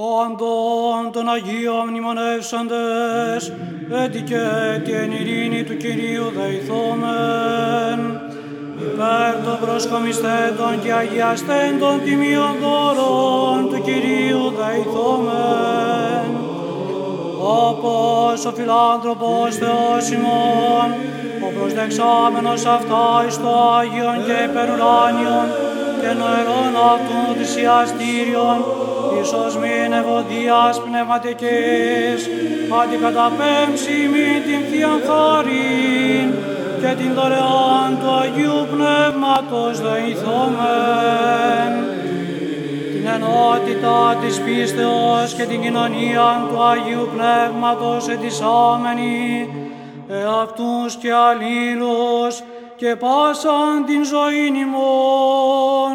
Πάντων των Αγίων μνημονεύσαντες, έτη και την ειρήνη του Κυρίου δεηθόμεν, υπέρ των προσκομιστέντων και αγιαστέντων τιμίων δώρων του Κυρίου δεηθόμεν, όπως ο φιλάνθρωπος Θεός ημών, ο προσδεξάμενος αυτά εις το Άγιον και υπερουράνιον και νοερών αυτού θυσιαστήριον, ίσως μην ευωδίας πνευματικής, αντικαταπέμψει μη την Θείαν Χάριν και την δωρεάν του Αγίου Πνεύματος δεηθόμεν. Την ενότητα της πίστεως και την κοινωνία του Αγίου Πνεύματος ετισάμενη, εαυτούς και αλλήλους και πάσαν την ζωήν ημών,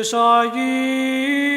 της Αγίας